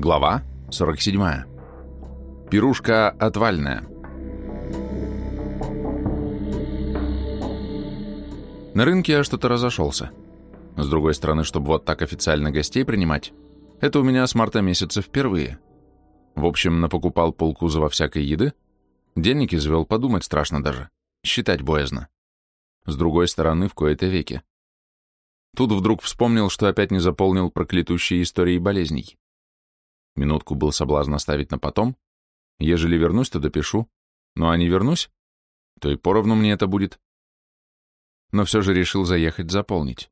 Глава 47. Пирушка отвальная. На рынке я что-то разошелся. С другой стороны, чтобы вот так официально гостей принимать, это у меня с марта месяца впервые. В общем, напокупал полкузова всякой еды, денег извел, подумать страшно даже, считать боязно. С другой стороны, в кои-то веки. Тут вдруг вспомнил, что опять не заполнил проклятущие истории болезней. Минутку был соблазн оставить на потом. Ежели вернусь, то допишу. Ну а не вернусь, то и поровну мне это будет. Но все же решил заехать заполнить.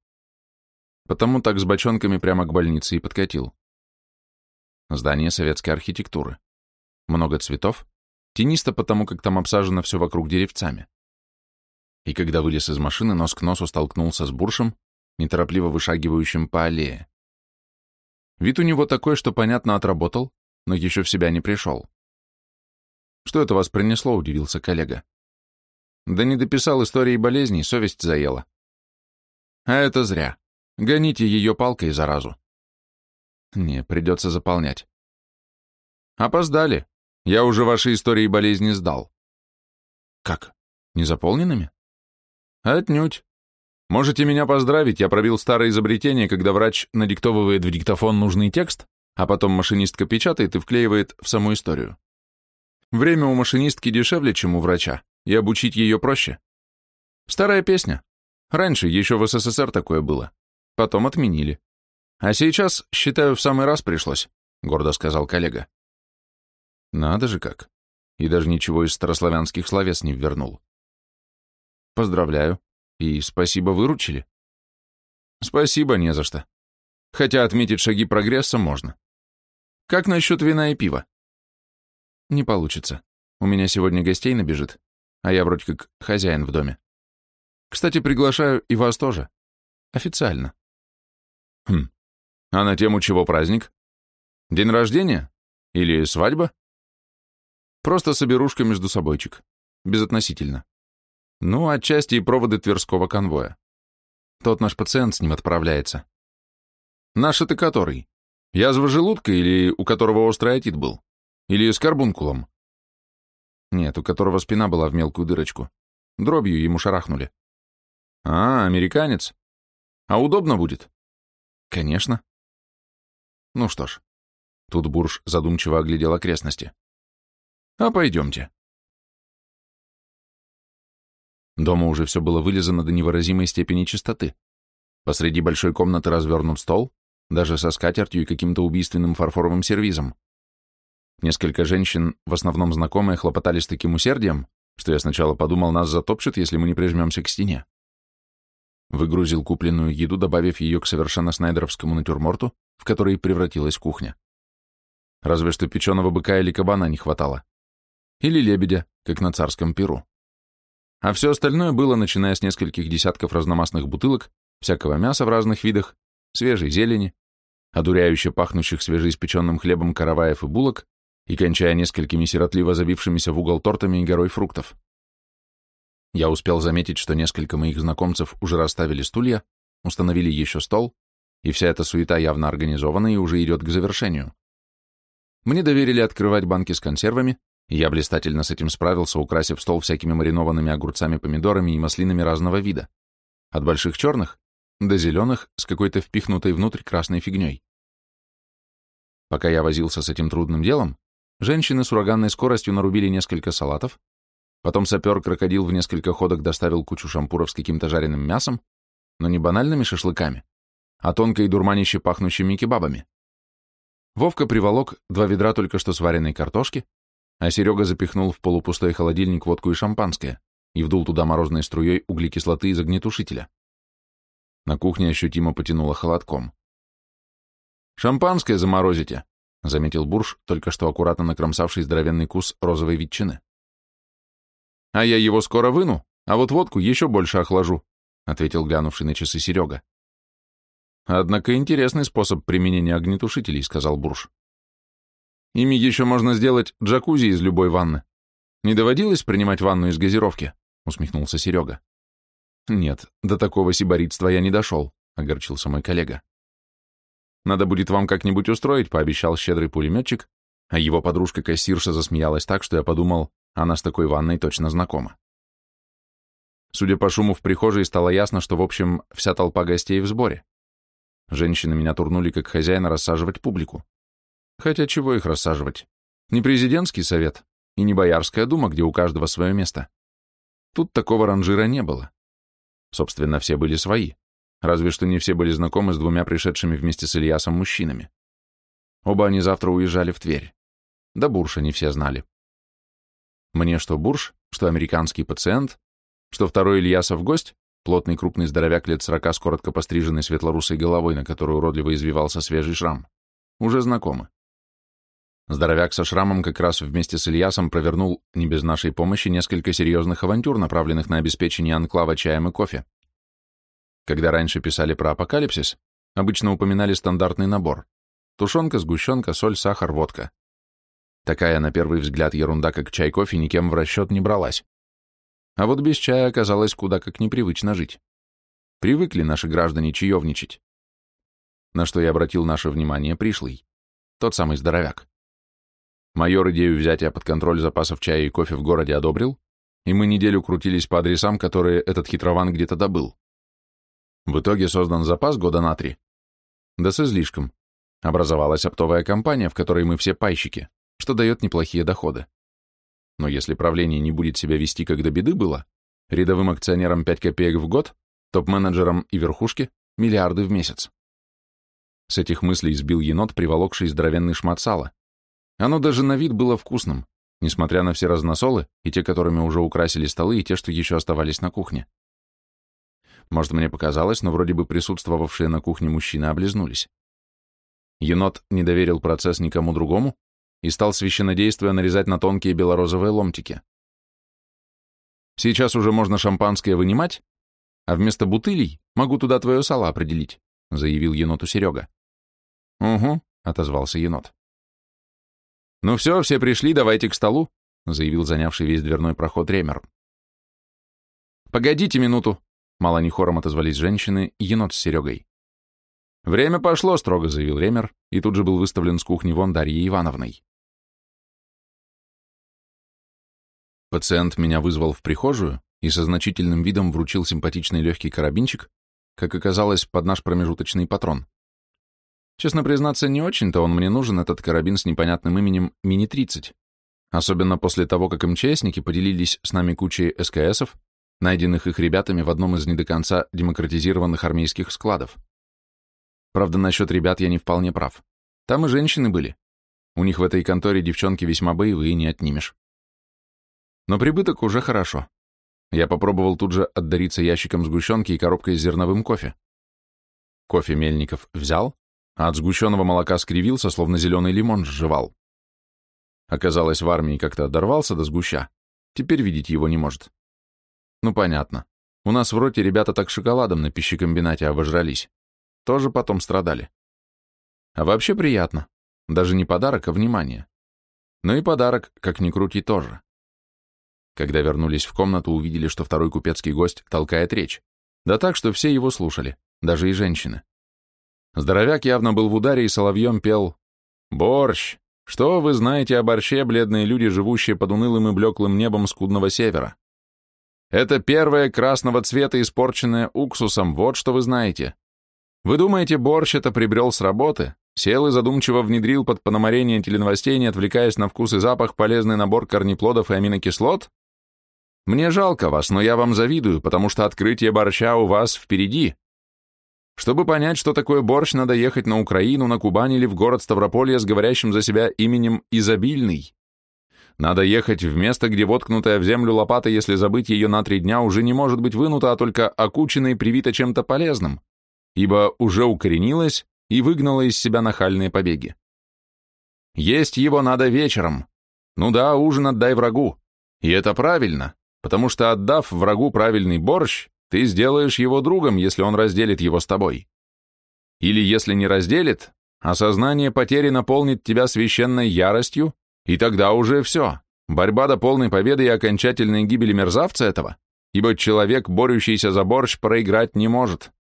Потому так с бочонками прямо к больнице и подкатил. Здание советской архитектуры. Много цветов. Тенисто потому, как там обсажено все вокруг деревцами. И когда вылез из машины, нос к носу столкнулся с буршем, неторопливо вышагивающим по аллее. Вид у него такой, что, понятно, отработал, но еще в себя не пришел. «Что это вас принесло?» — удивился коллега. «Да не дописал истории болезней, совесть заела». «А это зря. Гоните ее палкой заразу». «Не, придется заполнять». «Опоздали. Я уже ваши истории болезни сдал». «Как? Незаполненными?» «Отнюдь. Можете меня поздравить, я пробил старое изобретение, когда врач надиктовывает в диктофон нужный текст, а потом машинистка печатает и вклеивает в саму историю. Время у машинистки дешевле, чем у врача, и обучить ее проще. Старая песня. Раньше, еще в СССР такое было. Потом отменили. А сейчас, считаю, в самый раз пришлось, гордо сказал коллега. Надо же как. И даже ничего из старославянских словес не ввернул. Поздравляю. И спасибо, выручили. Спасибо, не за что. Хотя отметить шаги прогресса можно. Как насчет вина и пива? Не получится. У меня сегодня гостей набежит, а я вроде как хозяин в доме. Кстати, приглашаю и вас тоже. Официально. Хм. А на тему чего праздник? День рождения? Или свадьба? Просто соберушка между собойчик. Безотносительно. Ну, отчасти и проводы Тверского конвоя. Тот наш пациент с ним отправляется. Наш это который? Язва желудка или у которого острый отит был? Или с карбункулом? Нет, у которого спина была в мелкую дырочку. Дробью ему шарахнули. А, американец. А удобно будет? Конечно. Ну что ж. Тут Бурж задумчиво оглядел окрестности. А пойдемте. Дома уже все было вылизано до невыразимой степени чистоты. Посреди большой комнаты развернут стол, даже со скатертью и каким-то убийственным фарфоровым сервизом. Несколько женщин, в основном знакомые, хлопотали с таким усердием, что я сначала подумал, нас затопчет, если мы не прижмемся к стене. Выгрузил купленную еду, добавив ее к совершенно снайдеровскому натюрморту, в который превратилась кухня. Разве что печеного быка или кабана не хватало. Или лебедя, как на царском перу. А все остальное было, начиная с нескольких десятков разномастных бутылок, всякого мяса в разных видах, свежей зелени, одуряюще пахнущих свежеиспеченным хлебом караваев и булок, и кончая несколькими сиротливо забившимися в угол тортами и горой фруктов. Я успел заметить, что несколько моих знакомцев уже расставили стулья, установили еще стол, и вся эта суета явно организована и уже идет к завершению. Мне доверили открывать банки с консервами, я блистательно с этим справился, украсив стол всякими маринованными огурцами, помидорами и маслинами разного вида. От больших черных до зеленых с какой-то впихнутой внутрь красной фигней. Пока я возился с этим трудным делом, женщины с ураганной скоростью нарубили несколько салатов, потом сапер-крокодил в несколько ходок доставил кучу шампуров с каким-то жареным мясом, но не банальными шашлыками, а тонко и дурманище пахнущими кебабами. Вовка приволок два ведра только что сваренной картошки, а Серега запихнул в полупустой холодильник водку и шампанское и вдул туда морозной струей углекислоты из огнетушителя. На кухне ощутимо потянуло холодком. «Шампанское заморозите», — заметил Бурж, только что аккуратно накромсавший здоровенный кус розовой ветчины. «А я его скоро выну, а вот водку еще больше охлажу», — ответил глянувший на часы Серега. «Однако интересный способ применения огнетушителей», — сказал Бурж. Ими еще можно сделать джакузи из любой ванны. Не доводилось принимать ванну из газировки? Усмехнулся Серега. Нет, до такого сибаритства я не дошел, огорчился мой коллега. Надо будет вам как-нибудь устроить, пообещал щедрый пулеметчик, а его подружка-кассирша засмеялась так, что я подумал, она с такой ванной точно знакома. Судя по шуму в прихожей, стало ясно, что, в общем, вся толпа гостей в сборе. Женщины меня турнули как хозяина рассаживать публику. Хотя чего их рассаживать? Не президентский совет и не боярская дума, где у каждого свое место. Тут такого ранжира не было. Собственно, все были свои. Разве что не все были знакомы с двумя пришедшими вместе с Ильясом мужчинами. Оба они завтра уезжали в Тверь. Да Бурша не все знали. Мне что Бурш, что американский пациент, что второй Ильясов гость, плотный крупный здоровяк лет сорока с коротко постриженной светлорусой головой, на которую уродливо извивался свежий шрам, уже знакомы. Здоровяк со шрамом как раз вместе с Ильясом провернул, не без нашей помощи, несколько серьезных авантюр, направленных на обеспечение анклава чаем и кофе. Когда раньше писали про апокалипсис, обычно упоминали стандартный набор. Тушенка, сгущенка, соль, сахар, водка. Такая, на первый взгляд, ерунда, как чай-кофе, никем в расчет не бралась. А вот без чая оказалось куда как непривычно жить. Привыкли наши граждане чаевничать. На что я обратил наше внимание пришлый. Тот самый здоровяк. Майор идею взятия под контроль запасов чая и кофе в городе одобрил, и мы неделю крутились по адресам, которые этот хитрован где-то добыл. В итоге создан запас года на три. Да с излишком. Образовалась оптовая компания, в которой мы все пайщики, что дает неплохие доходы. Но если правление не будет себя вести, как до беды было, рядовым акционерам 5 копеек в год, топ-менеджерам и верхушке – миллиарды в месяц. С этих мыслей сбил енот, приволокший здоровенный шмат сала, оно даже на вид было вкусным, несмотря на все разносолы, и те, которыми уже украсили столы, и те, что еще оставались на кухне. Может, мне показалось, но вроде бы присутствовавшие на кухне мужчины облизнулись. Енот не доверил процесс никому другому и стал священнодействуя нарезать на тонкие белорозовые ломтики. Сейчас уже можно шампанское вынимать, а вместо бутылей могу туда твое сало определить, заявил еноту Серега. Угу, отозвался енот. «Ну все, все пришли, давайте к столу», — заявил занявший весь дверной проход Ремер. «Погодите минуту», — мало не хором отозвались женщины, енот с Серегой. «Время пошло», — строго заявил Ремер, и тут же был выставлен с кухни вон Дарьей Ивановной. Пациент меня вызвал в прихожую и со значительным видом вручил симпатичный легкий карабинчик, как оказалось, под наш промежуточный патрон. Честно признаться, не очень-то он мне нужен, этот карабин с непонятным именем Мини-30. Особенно после того, как МЧСники поделились с нами кучей СКСов, найденных их ребятами в одном из не до конца демократизированных армейских складов. Правда, насчет ребят я не вполне прав. Там и женщины были. У них в этой конторе девчонки весьма боевые, не отнимешь. Но прибыток уже хорошо. Я попробовал тут же отдариться ящиком сгущенки и коробкой с зерновым кофе. Кофе Мельников взял, а от сгущенного молока скривился, словно зеленый лимон сживал. Оказалось, в армии как-то дорвался до сгуща, теперь видеть его не может. Ну, понятно. У нас в роте ребята так шоколадом на пищекомбинате обожрались. Тоже потом страдали. А вообще приятно. Даже не подарок, а внимание. Но и подарок, как ни крути, тоже. Когда вернулись в комнату, увидели, что второй купецкий гость толкает речь. Да так, что все его слушали, даже и женщины. Здоровяк явно был в ударе и соловьем пел «Борщ! Что вы знаете о борще, бледные люди, живущие под унылым и блеклым небом скудного севера? Это первое красного цвета, испорченное уксусом, вот что вы знаете. Вы думаете, борщ это прибрел с работы, сел и задумчиво внедрил под пономарение теленовостей, не отвлекаясь на вкус и запах, полезный набор корнеплодов и аминокислот? Мне жалко вас, но я вам завидую, потому что открытие борща у вас впереди, чтобы понять, что такое борщ, надо ехать на Украину, на Кубань или в город Ставрополье с говорящим за себя именем Изобильный. Надо ехать в место, где воткнутая в землю лопата, если забыть ее на три дня, уже не может быть вынута, а только окучена и привита чем-то полезным, ибо уже укоренилась и выгнала из себя нахальные побеги. Есть его надо вечером. Ну да, ужин отдай врагу. И это правильно, потому что отдав врагу правильный борщ, ты сделаешь его другом, если он разделит его с тобой. Или если не разделит, осознание потери наполнит тебя священной яростью, и тогда уже все. Борьба до полной победы и окончательной гибели мерзавца этого, ибо человек, борющийся за борщ, проиграть не может.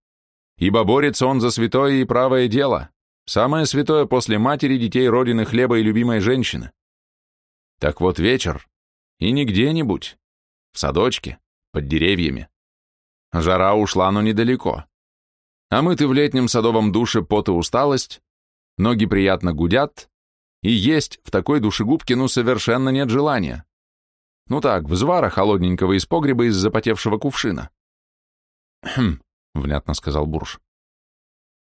Ибо борется он за святое и правое дело, Самое святое после матери, детей, родины, хлеба и любимой женщины. Так вот вечер, и не где-нибудь, в садочке, под деревьями. Жара ушла, но недалеко. А мы-то в летнем садовом душе пот и усталость, ноги приятно гудят, и есть в такой душегубке ну совершенно нет желания. Ну так, взвара холодненького из погреба из запотевшего кувшина. «Хм», — внятно сказал Бурж.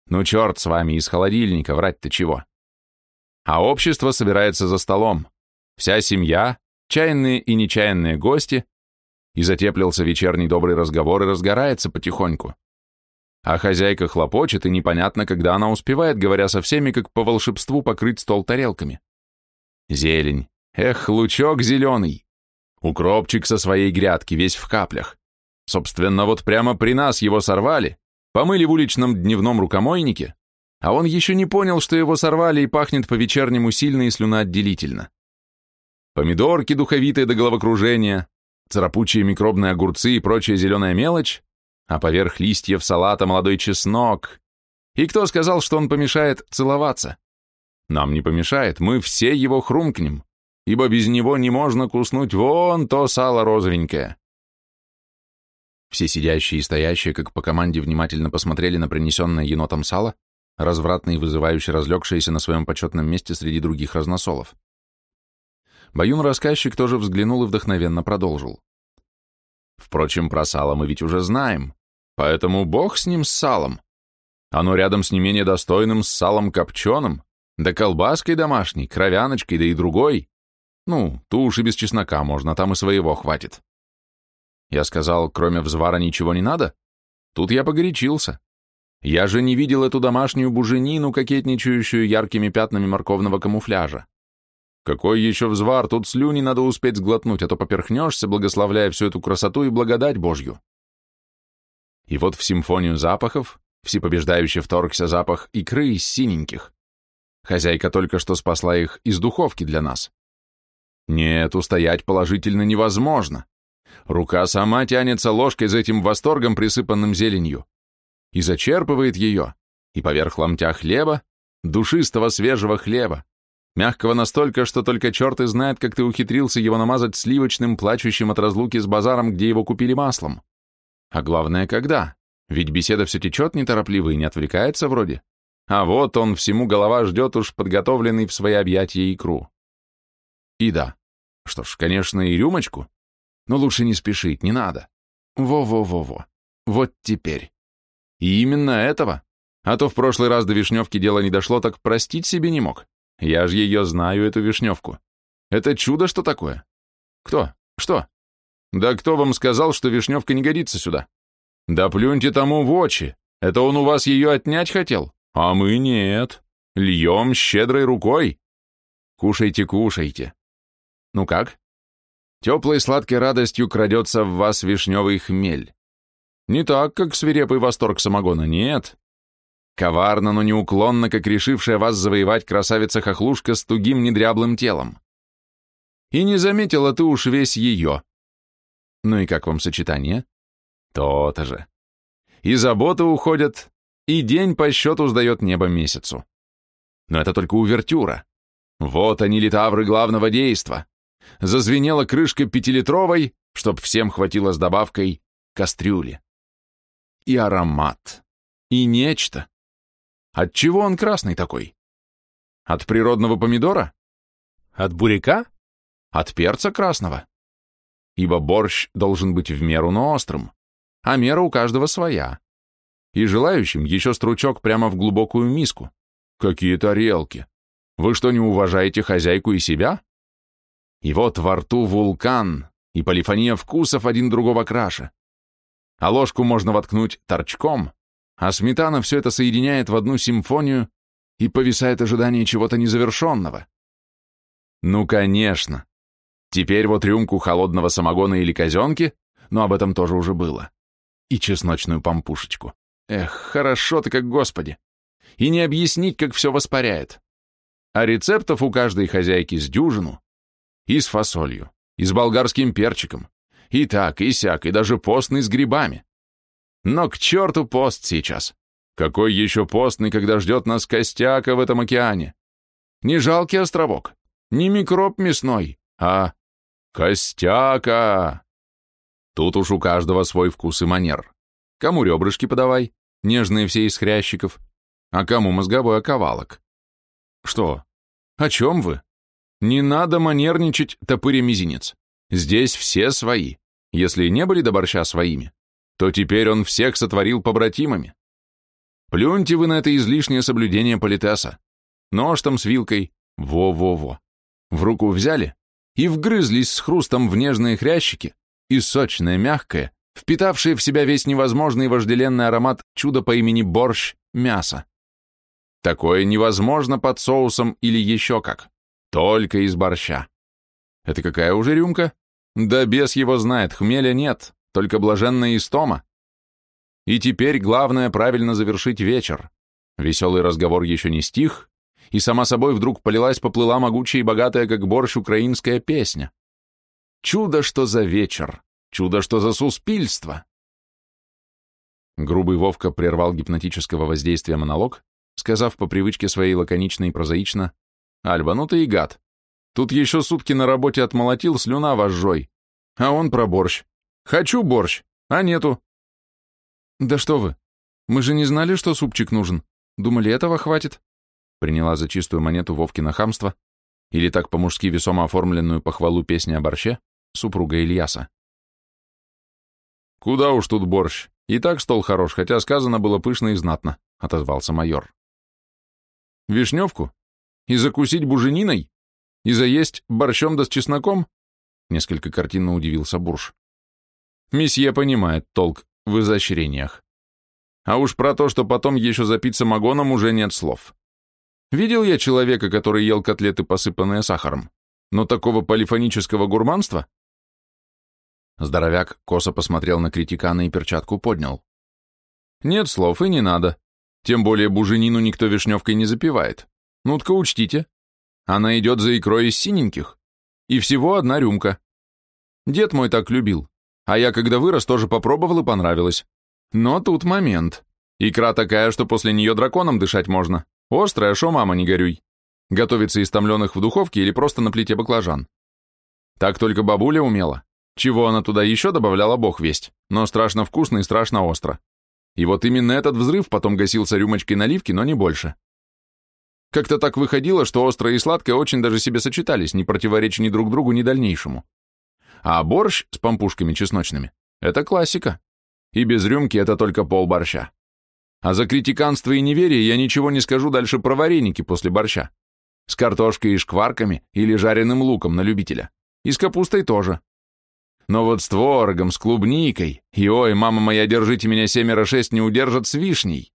«Ну черт с вами, из холодильника, врать-то чего?» А общество собирается за столом. Вся семья, чайные и нечаянные гости, и затеплился вечерний добрый разговор и разгорается потихоньку. А хозяйка хлопочет, и непонятно, когда она успевает, говоря со всеми, как по волшебству покрыть стол тарелками. Зелень. Эх, лучок зеленый. Укропчик со своей грядки, весь в каплях. Собственно, вот прямо при нас его сорвали, помыли в уличном дневном рукомойнике, а он еще не понял, что его сорвали и пахнет по-вечернему сильно и слюноотделительно. Помидорки духовитые до головокружения, царапучие микробные огурцы и прочая зеленая мелочь, а поверх листьев салата молодой чеснок. И кто сказал, что он помешает целоваться? Нам не помешает, мы все его хрумкнем, ибо без него не можно куснуть вон то сало розовенькое. Все сидящие и стоящие, как по команде, внимательно посмотрели на принесенное енотом сало, развратно и вызывающе разлегшееся на своем почетном месте среди других разносолов. Баюн-рассказчик тоже взглянул и вдохновенно продолжил. Впрочем, про сало мы ведь уже знаем, поэтому бог с ним с салом. Оно рядом с не менее достойным с салом копченым, да колбаской домашней, кровяночкой, да и другой. Ну, ту уж и без чеснока можно, там и своего хватит. Я сказал, кроме взвара ничего не надо? Тут я погорячился. Я же не видел эту домашнюю буженину, кокетничающую яркими пятнами морковного камуфляжа. Какой еще взвар, тут слюни надо успеть сглотнуть, а то поперхнешься, благословляя всю эту красоту и благодать Божью. И вот в симфонию запахов всепобеждающе вторгся запах икры из синеньких. Хозяйка только что спасла их из духовки для нас. Нет, устоять положительно невозможно. Рука сама тянется ложкой за этим восторгом, присыпанным зеленью, и зачерпывает ее, и поверх ломтя хлеба, душистого свежего хлеба, Мягкого настолько, что только черт и знает, как ты ухитрился его намазать сливочным, плачущим от разлуки с базаром, где его купили маслом. А главное, когда? Ведь беседа все течет неторопливо и не отвлекается вроде. А вот он всему голова ждет уж подготовленный в свои объятия икру. И да. Что ж, конечно, и рюмочку. Но лучше не спешить, не надо. Во-во-во-во. Вот теперь. И именно этого. А то в прошлый раз до Вишневки дело не дошло, так простить себе не мог. Я же ее знаю, эту вишневку. Это чудо, что такое? Кто? Что? Да кто вам сказал, что вишневка не годится сюда? Да плюньте тому в очи. Это он у вас ее отнять хотел? А мы нет. Льем щедрой рукой. Кушайте, кушайте. Ну как? Теплой сладкой радостью крадется в вас вишневый хмель. Не так, как свирепый восторг самогона, нет. Коварно, но неуклонно, как решившая вас завоевать красавица-хохлушка с тугим недряблым телом. И не заметила ты уж весь ее. Ну и как вам сочетание? То-то же. И заботы уходят, и день по счету сдает небо месяцу. Но это только увертюра. Вот они, литавры главного действа. Зазвенела крышка пятилитровой, чтоб всем хватило с добавкой кастрюли. И аромат. И нечто. От чего он красный такой? От природного помидора? От буряка? От перца красного? Ибо борщ должен быть в меру, но острым, а мера у каждого своя. И желающим еще стручок прямо в глубокую миску. Какие тарелки! Вы что, не уважаете хозяйку и себя? И вот во рту вулкан, и полифония вкусов один другого краше. А ложку можно воткнуть торчком, а сметана все это соединяет в одну симфонию и повисает ожидание чего-то незавершенного. Ну, конечно. Теперь вот рюмку холодного самогона или казенки, но об этом тоже уже было. И чесночную пампушечку. Эх, хорошо-то как господи. И не объяснить, как все воспаряет. А рецептов у каждой хозяйки с дюжину. И с фасолью, и с болгарским перчиком, и так, и сяк, и даже постный с грибами. Но к черту пост сейчас. Какой еще постный, когда ждет нас костяка в этом океане? Не жалкий островок, не микроб мясной, а костяка. Тут уж у каждого свой вкус и манер. Кому ребрышки подавай, нежные все из хрящиков, а кому мозговой оковалок. Что? О чем вы? Не надо манерничать, топыря мизинец. Здесь все свои. Если не были до борща своими, то теперь он всех сотворил побратимами. Плюньте вы на это излишнее соблюдение политеса. Нож там с вилкой, во-во-во. В руку взяли и вгрызлись с хрустом в нежные хрящики, и сочное, мягкое, впитавшее в себя весь невозможный вожделенный аромат чуда по имени борщ, мясо. Такое невозможно под соусом или еще как. Только из борща. Это какая уже рюмка? Да бес его знает, хмеля нет, только блаженная истома. И теперь главное правильно завершить вечер. Веселый разговор еще не стих, и сама собой вдруг полилась, поплыла могучая и богатая, как борщ, украинская песня. Чудо, что за вечер! Чудо, что за суспильство! Грубый Вовка прервал гипнотического воздействия монолог, сказав по привычке своей лаконично и прозаично, «Альба, ну ты и гад. Тут еще сутки на работе отмолотил, слюна вожжой. А он про борщ. Хочу борщ, а нету, «Да что вы! Мы же не знали, что супчик нужен. Думали, этого хватит?» Приняла за чистую монету Вовкина хамство, или так по-мужски весомо оформленную похвалу песни о борще, супруга Ильяса. «Куда уж тут борщ? И так стол хорош, хотя сказано было пышно и знатно», — отозвался майор. «Вишневку? И закусить бужениной? И заесть борщом да с чесноком?» Несколько картинно удивился Бурж. «Месье понимает толк в изощрениях. А уж про то, что потом еще запить самогоном, уже нет слов. Видел я человека, который ел котлеты, посыпанные сахаром, но такого полифонического гурманства? Здоровяк косо посмотрел на критикана и перчатку поднял. Нет слов и не надо. Тем более буженину никто вишневкой не запивает. Ну-тка учтите. Она идет за икрой из синеньких. И всего одна рюмка. Дед мой так любил. А я, когда вырос, тоже попробовал и понравилось. Но тут момент. Икра такая, что после нее драконом дышать можно. Острая, шо, мама, не горюй. Готовится из томленых в духовке или просто на плите баклажан. Так только бабуля умела. Чего она туда еще добавляла, бог весть. Но страшно вкусно и страшно остро. И вот именно этот взрыв потом гасился рюмочкой наливки, но не больше. Как-то так выходило, что острое и сладкое очень даже себе сочетались, не противореча ни друг другу, ни дальнейшему. А борщ с помпушками чесночными – это классика. И без рюмки это только пол борща. А за критиканство и неверие я ничего не скажу дальше про вареники после борща. С картошкой и шкварками или жареным луком на любителя. И с капустой тоже. Но вот с творогом, с клубникой, и ой, мама моя, держите меня семеро шесть не удержат с вишней.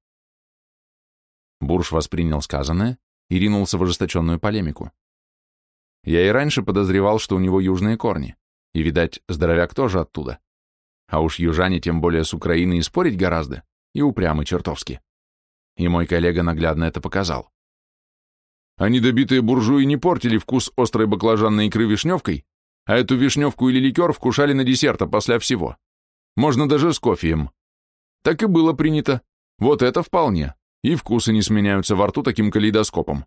Бурж воспринял сказанное и ринулся в ожесточенную полемику. Я и раньше подозревал, что у него южные корни. И, видать, здоровяк тоже оттуда. А уж южане тем более с Украины и спорить гораздо, и упрямы чертовски. И мой коллега наглядно это показал. А недобитые буржуи не портили вкус острой баклажанной икры вишневкой, а эту вишневку или ликер вкушали на десерт, а после всего. Можно даже с кофеем. Так и было принято. Вот это вполне. И вкусы не сменяются во рту таким калейдоскопом.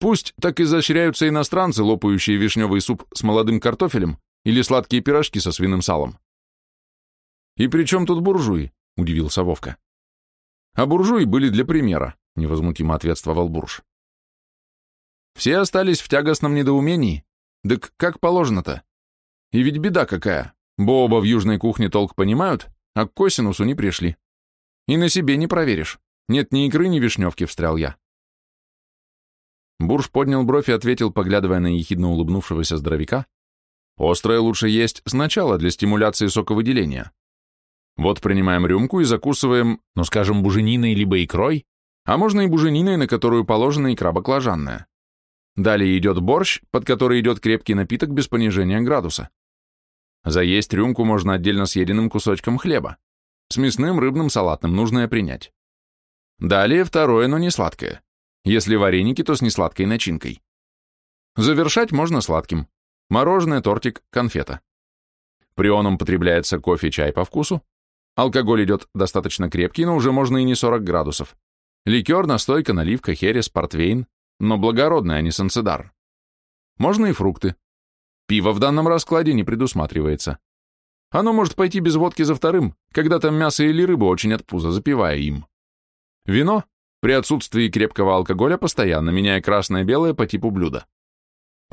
Пусть так изощряются иностранцы, лопающие вишневый суп с молодым картофелем или сладкие пирожки со свиным салом. «И при чем тут буржуи?» — удивился Вовка. «А буржуи были для примера», — невозмутимо ответствовал Бурж. «Все остались в тягостном недоумении. Да как положено-то? И ведь беда какая. Боба в южной кухне толк понимают, а к косинусу не пришли. И на себе не проверишь. Нет ни икры, ни вишневки, встрял я». Бурж поднял бровь и ответил, поглядывая на ехидно улыбнувшегося здоровяка, Острое лучше есть сначала для стимуляции соковыделения. Вот принимаем рюмку и закусываем, ну скажем, бужениной либо икрой, а можно и бужениной, на которую положена икра баклажанная. Далее идет борщ, под который идет крепкий напиток без понижения градуса. Заесть рюмку можно отдельно съеденным кусочком хлеба. С мясным, рыбным, салатным нужное принять. Далее второе, но не сладкое. Если вареники, то с несладкой начинкой. Завершать можно сладким. Мороженое, тортик, конфета. Прионом потребляется кофе, чай по вкусу. Алкоголь идет достаточно крепкий, но уже можно и не 40 градусов. Ликер, настойка, наливка, херес, портвейн, но благородный, а не санцедар. Можно и фрукты. Пиво в данном раскладе не предусматривается. Оно может пойти без водки за вторым, когда там мясо или рыба очень от пуза, запивая им. Вино при отсутствии крепкого алкоголя постоянно, меняя красное-белое по типу блюда.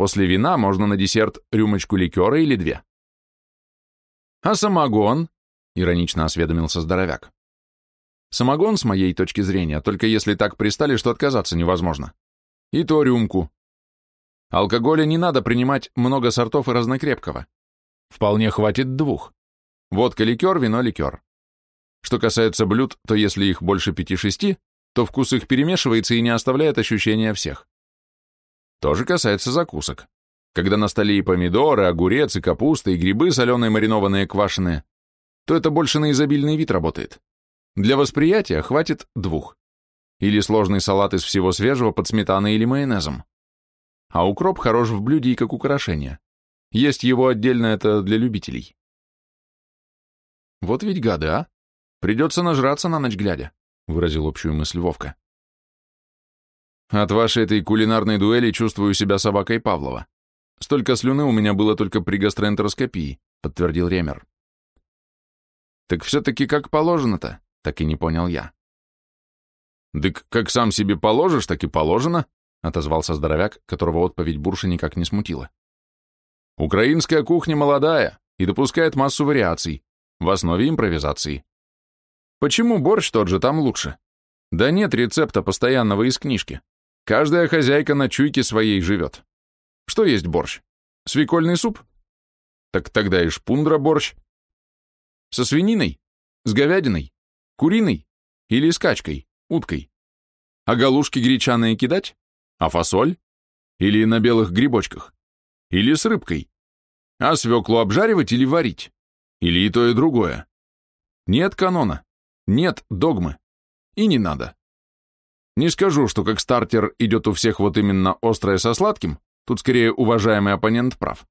После вина можно на десерт рюмочку ликера или две. А самогон? Иронично осведомился здоровяк. Самогон, с моей точки зрения, только если так пристали, что отказаться невозможно. И то рюмку. Алкоголя не надо принимать много сортов и разнокрепкого. Вполне хватит двух. Водка-ликер, вино-ликер. Что касается блюд, то если их больше пяти-шести, то вкус их перемешивается и не оставляет ощущения всех. То же касается закусок. Когда на столе и помидоры, огурец, и капуста, и грибы соленые, маринованные, квашеные, то это больше на изобильный вид работает. Для восприятия хватит двух. Или сложный салат из всего свежего под сметаной или майонезом. А укроп хорош в блюде и как украшение. Есть его отдельно это для любителей. Вот ведь гады, а? Придется нажраться на ночь глядя, выразил общую мысль Вовка. От вашей этой кулинарной дуэли чувствую себя собакой Павлова. Столько слюны у меня было только при гастроэнтероскопии, подтвердил Ремер. Так все-таки как положено-то, так и не понял я. «Дык, как сам себе положишь, так и положено», — отозвался здоровяк, которого отповедь Бурши никак не смутила. Украинская кухня молодая и допускает массу вариаций, в основе импровизации. Почему борщ тот же там лучше? Да нет рецепта постоянного из книжки. Каждая хозяйка на чуйке своей живет. Что есть борщ? Свекольный суп? Так тогда и шпундра борщ. Со свининой? С говядиной? Куриной? Или с качкой, уткой? А галушки гречаные кидать? А фасоль? Или на белых грибочках? Или с рыбкой? А свеклу обжаривать или варить? Или и то, и другое? Нет канона, нет догмы. И не надо. Не скажу, что как стартер идет у всех вот именно острое со сладким, тут скорее уважаемый оппонент прав.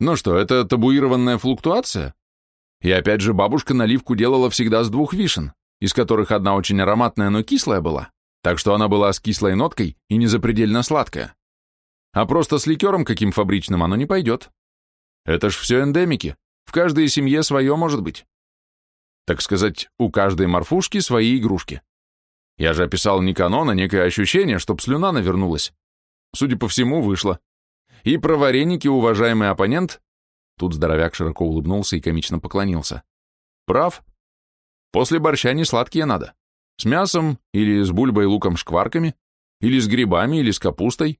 Но что, это табуированная флуктуация? И опять же, бабушка наливку делала всегда с двух вишен, из которых одна очень ароматная, но кислая была, так что она была с кислой ноткой и не запредельно сладкая. А просто с ликером каким фабричным оно не пойдет. Это ж все эндемики. В каждой семье свое может быть. Так сказать, у каждой морфушки свои игрушки. Я же описал не канон, а некое ощущение, чтоб слюна навернулась. Судя по всему, вышло. И про вареники, уважаемый оппонент, тут здоровяк широко улыбнулся и комично поклонился. Прав. После борща не сладкие надо. С мясом или с бульбой, луком, шкварками, или с грибами, или с капустой.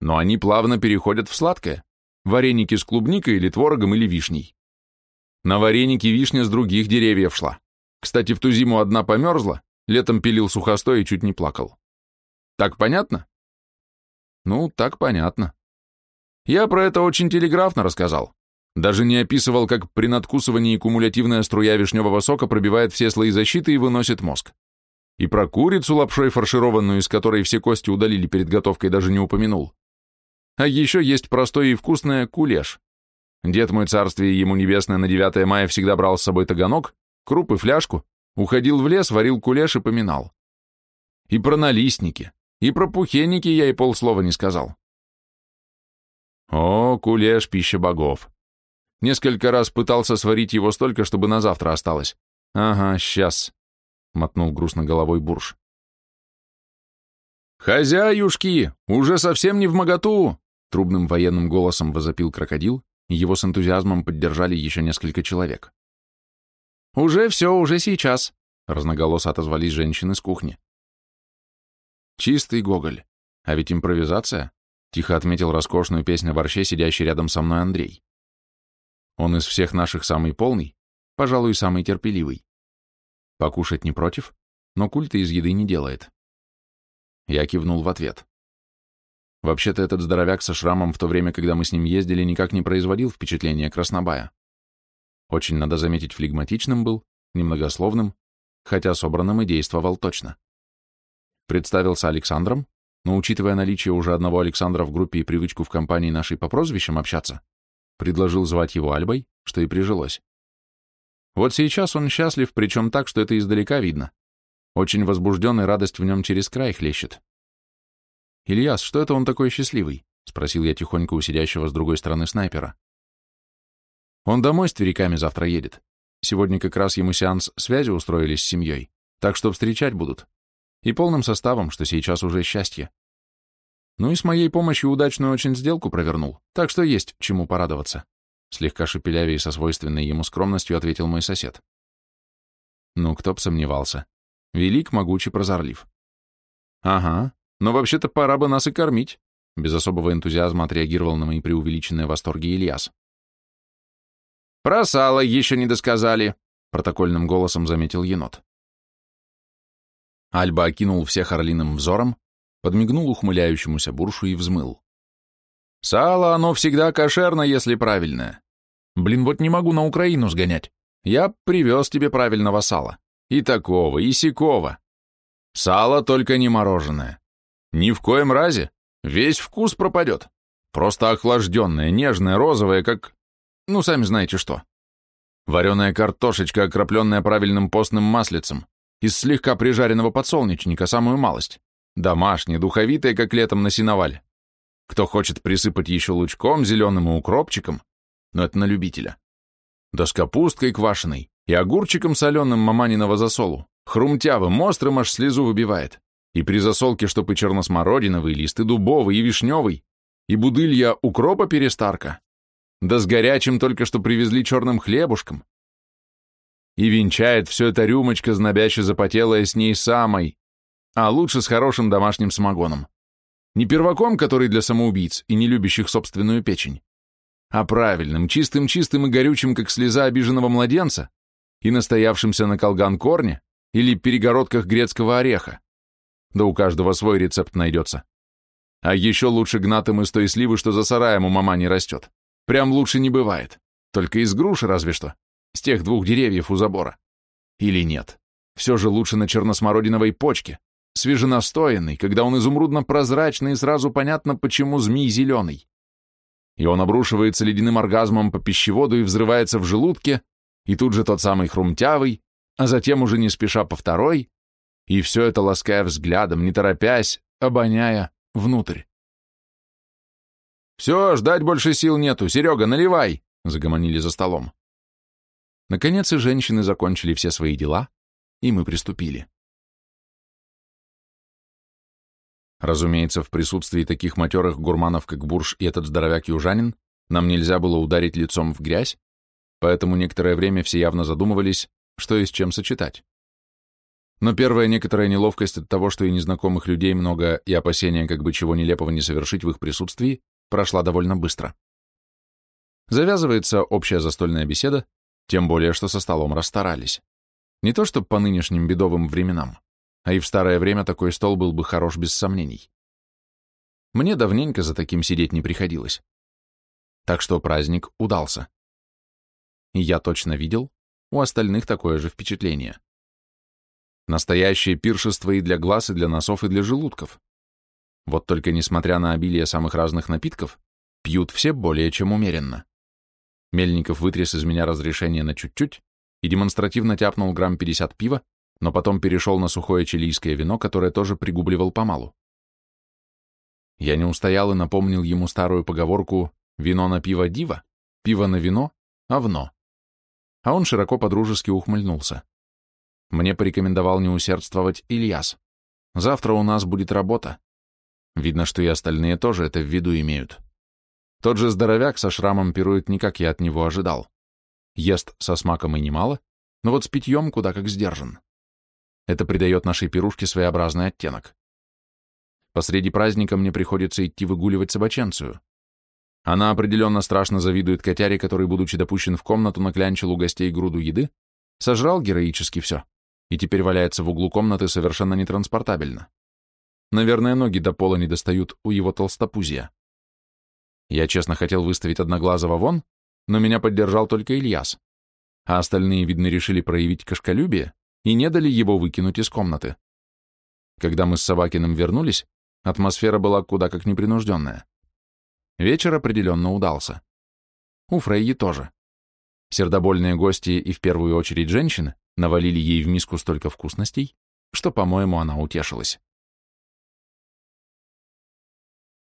Но они плавно переходят в сладкое вареники с клубникой или творогом или вишней. На вареники вишня с других деревьев шла. Кстати, в ту зиму одна померзла, летом пилил сухостой и чуть не плакал. Так понятно? Ну, так понятно. Я про это очень телеграфно рассказал. Даже не описывал, как при надкусывании кумулятивная струя вишневого сока пробивает все слои защиты и выносит мозг. И про курицу лапшой фаршированную, из которой все кости удалили перед готовкой, даже не упомянул. А еще есть простое и вкусное кулеш. Дед мой царствие ему небесное на 9 мая всегда брал с собой таганок, круп и фляжку, уходил в лес, варил кулеш и поминал. И про налистники, и про пухенники я и полслова не сказал. О, кулеш, пища богов. Несколько раз пытался сварить его столько, чтобы на завтра осталось. Ага, сейчас, — мотнул грустно головой Бурж. «Хозяюшки, уже совсем не в моготу!» Трубным военным голосом возопил крокодил, и его с энтузиазмом поддержали еще несколько человек. «Уже все, уже сейчас», — разноголосо отозвались женщины с кухни. «Чистый Гоголь. А ведь импровизация», — тихо отметил роскошную песню борще, сидящий рядом со мной Андрей. «Он из всех наших самый полный, пожалуй, самый терпеливый. Покушать не против, но культа из еды не делает». Я кивнул в ответ. Вообще-то этот здоровяк со шрамом в то время, когда мы с ним ездили, никак не производил впечатления краснобая. Очень, надо заметить, флегматичным был, немногословным, хотя собранным и действовал точно. Представился Александром, но, учитывая наличие уже одного Александра в группе и привычку в компании нашей по прозвищам общаться, предложил звать его Альбой, что и прижилось. Вот сейчас он счастлив, причем так, что это издалека видно. Очень возбужденный, радость в нем через край хлещет. «Ильяс, что это он такой счастливый?» — спросил я тихонько у сидящего с другой стороны снайпера. «Он домой с твериками завтра едет. Сегодня как раз ему сеанс связи устроили с семьей, так что встречать будут. И полным составом, что сейчас уже счастье. Ну и с моей помощью удачную очень сделку провернул, так что есть чему порадоваться. Слегка шепелявее со свойственной ему скромностью ответил мой сосед. Ну, кто б сомневался. Велик, могучий, прозорлив. Ага, но вообще-то пора бы нас и кормить. Без особого энтузиазма отреагировал на мои преувеличенные восторги Ильяс. «Про сало еще не досказали», — протокольным голосом заметил енот. Альба окинул всех орлиным взором, подмигнул ухмыляющемуся буршу и взмыл. Сало, оно всегда кошерно, если правильное. Блин, вот не могу на Украину сгонять. Я привез тебе правильного сала. И такого, и сякого. Сало только не мороженое. Ни в коем разе. Весь вкус пропадет. Просто охлажденное, нежное, розовое, как... Ну, сами знаете что. Вареная картошечка, окропленная правильным постным маслицем. Из слегка прижаренного подсолнечника, самую малость. Домашняя, духовитая, как летом на сеновале. Кто хочет присыпать еще лучком, зеленым и укропчиком, но это на любителя. Да с капусткой квашеной и огурчиком соленым маманиного засолу, хрумтявым, острым аж слезу выбивает. И при засолке, чтоб и черносмородиновый лист, и дубовый, и вишневый, и будылья укропа перестарка. Да с горячим только что привезли черным хлебушком. И венчает все это рюмочка, знобяще запотелая с ней самой, а лучше с хорошим домашним самогоном. Не перваком, который для самоубийц и не любящих собственную печень, а правильным, чистым-чистым и горючим, как слеза обиженного младенца, и настоявшимся на колган корне или перегородках грецкого ореха. Да у каждого свой рецепт найдется. А еще лучше гнатым из той сливы, что за сараем у мама не растет. Прям лучше не бывает. Только из груши разве что. С тех двух деревьев у забора. Или нет. Все же лучше на черносмородиновой почке свеженастоянный, когда он изумрудно-прозрачный, и сразу понятно, почему змей зеленый. И он обрушивается ледяным оргазмом по пищеводу и взрывается в желудке, и тут же тот самый хрумтявый, а затем уже не спеша по второй, и все это лаская взглядом, не торопясь, обоняя внутрь. «Все, ждать больше сил нету. Серега, наливай!» — загомонили за столом. Наконец и женщины закончили все свои дела, и мы приступили. Разумеется, в присутствии таких матерых гурманов, как Бурж и этот здоровяк-южанин, нам нельзя было ударить лицом в грязь, поэтому некоторое время все явно задумывались, что и с чем сочетать. Но первая некоторая неловкость от того, что и незнакомых людей много, и опасения, как бы чего нелепого не совершить в их присутствии, прошла довольно быстро. Завязывается общая застольная беседа, тем более, что со столом расстарались. Не то что по нынешним бедовым временам а и в старое время такой стол был бы хорош без сомнений. Мне давненько за таким сидеть не приходилось. Так что праздник удался. И я точно видел, у остальных такое же впечатление. Настоящее пиршество и для глаз, и для носов, и для желудков. Вот только несмотря на обилие самых разных напитков, пьют все более чем умеренно. Мельников вытряс из меня разрешение на чуть-чуть и демонстративно тяпнул грамм 50 пива, но потом перешел на сухое чилийское вино, которое тоже пригубливал помалу. Я не устоял и напомнил ему старую поговорку «вино на пиво дива, пиво на вино, а вно». А он широко подружески ухмыльнулся. Мне порекомендовал не усердствовать Ильяс. Завтра у нас будет работа. Видно, что и остальные тоже это в виду имеют. Тот же здоровяк со шрамом пирует не как я от него ожидал. Ест со смаком и немало, но вот с питьем куда как сдержан. Это придает нашей пирушке своеобразный оттенок. Посреди праздника мне приходится идти выгуливать собаченцию. Она определенно страшно завидует котяре, который, будучи допущен в комнату, наклянчил у гостей груду еды, сожрал героически все и теперь валяется в углу комнаты совершенно нетранспортабельно. Наверное, ноги до пола не достают у его толстопузия. Я честно хотел выставить Одноглазого вон, но меня поддержал только Ильяс, а остальные, видно, решили проявить кошколюбие и не дали его выкинуть из комнаты. Когда мы с Собакиным вернулись, атмосфера была куда как непринужденная. Вечер определенно удался. У Фрейи тоже. Сердобольные гости и в первую очередь женщины навалили ей в миску столько вкусностей, что, по-моему, она утешилась.